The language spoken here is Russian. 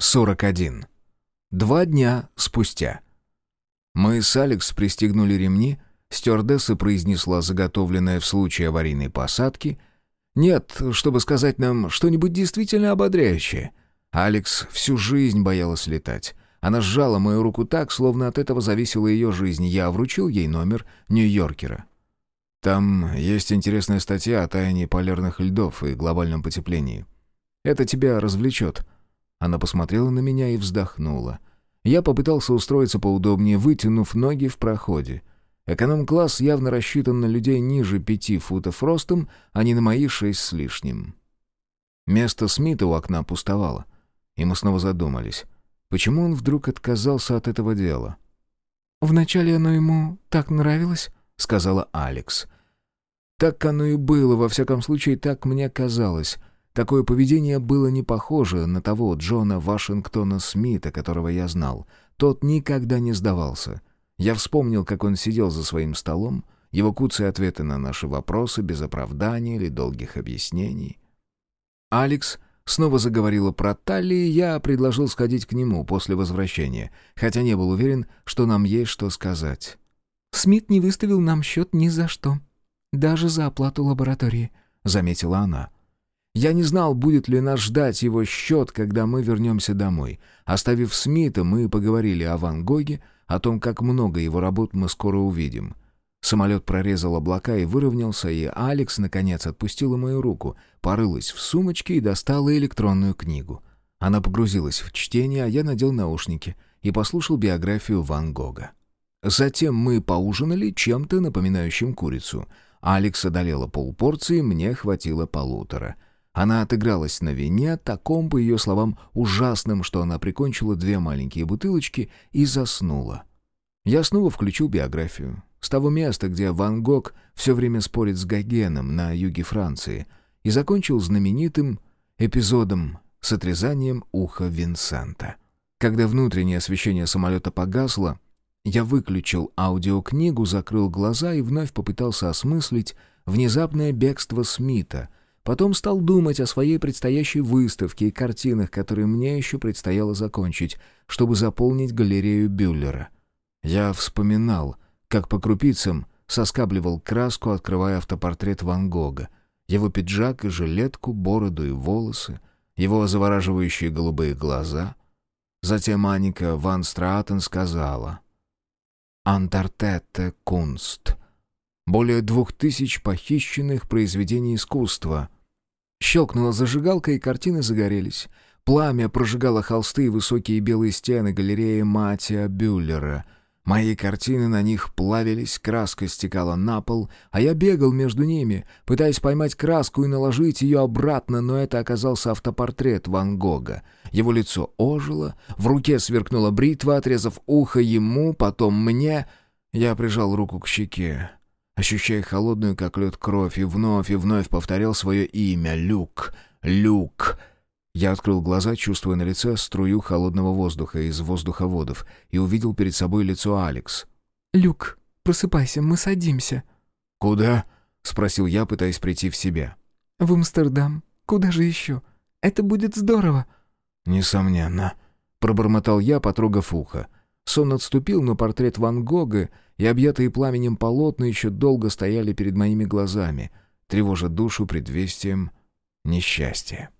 41. Два дня спустя. Мы с Алекс пристегнули ремни, стюардесса произнесла заготовленное в случае аварийной посадки. Нет, чтобы сказать нам что-нибудь действительно ободряющее. Алекс всю жизнь боялась летать. Она сжала мою руку так, словно от этого зависела ее жизнь. Я вручил ей номер Нью-Йоркера. Там есть интересная статья о таянии полярных льдов и глобальном потеплении. Это тебя развлечет. Она посмотрела на меня и вздохнула. Я попытался устроиться поудобнее, вытянув ноги в проходе. Эконом-класс явно рассчитан на людей ниже пяти футов ростом, а не на мои шесть с лишним. Место Смита у окна пустовало, и мы снова задумались. Почему он вдруг отказался от этого дела? «Вначале оно ему так нравилось», — сказала Алекс. «Так оно и было, во всяком случае, так мне казалось. Такое поведение было не похоже на того Джона Вашингтона Смита, которого я знал. Тот никогда не сдавался. Я вспомнил, как он сидел за своим столом, его куцые ответы на наши вопросы без оправдания или долгих объяснений. Алекс снова заговорила про Талли, и я предложил сходить к нему после возвращения, хотя не был уверен, что нам есть что сказать. «Смит не выставил нам счет ни за что, даже за оплату лаборатории», — заметила она. Я не знал, будет ли нас ждать его счет, когда мы вернемся домой. Оставив Смита, мы поговорили о Ван Гоге, о том, как много его работ мы скоро увидим. Самолет прорезал облака и выровнялся, и Алекс, наконец, отпустила мою руку, порылась в сумочке и достала электронную книгу. Она погрузилась в чтение, а я надел наушники и послушал биографию Ван Гога. Затем мы поужинали чем-то напоминающим курицу. Алекс одолела полпорции, мне хватило полутора — она отыгралась на вине, таком, по ее словам, ужасным, что она прикончила две маленькие бутылочки и заснула. Я снова включил биографию. С того места, где Ван Гог все время спорит с Гогеном на юге Франции, и закончил знаменитым эпизодом с отрезанием уха Винсента. Когда внутреннее освещение самолета погасло, я выключил аудиокнигу, закрыл глаза и вновь попытался осмыслить внезапное бегство Смита — Потом стал думать о своей предстоящей выставке и картинах, которые мне еще предстояло закончить, чтобы заполнить галерею Бюллера. Я вспоминал, как по крупицам соскабливал краску, открывая автопортрет Ван Гога. Его пиджак и жилетку, бороду и волосы, его завораживающие голубые глаза. Затем Аника Ван Страатен сказала «Антартете кунст» более двух тысяч похищенных произведений искусства. Щелкнула зажигалка, и картины загорелись. Пламя прожигало холсты и высокие белые стены галереи Матия Бюллера. Мои картины на них плавились, краска стекала на пол, а я бегал между ними, пытаясь поймать краску и наложить ее обратно, но это оказался автопортрет Ван Гога. Его лицо ожило, в руке сверкнула бритва, отрезав ухо ему, потом мне. Я прижал руку к щеке ощущая холодную, как лед, кровь, и вновь и вновь повторял свое имя — Люк, Люк. Я открыл глаза, чувствуя на лице струю холодного воздуха из воздуховодов, и увидел перед собой лицо Алекс. «Люк, просыпайся, мы садимся». «Куда?» — спросил я, пытаясь прийти в себя. «В Амстердам. Куда же еще? Это будет здорово». «Несомненно», — пробормотал я, потрогав ухо. Сон отступил, но портрет Ван Гога и объятые пламенем полотна еще долго стояли перед моими глазами, тревожа душу предвестием несчастья.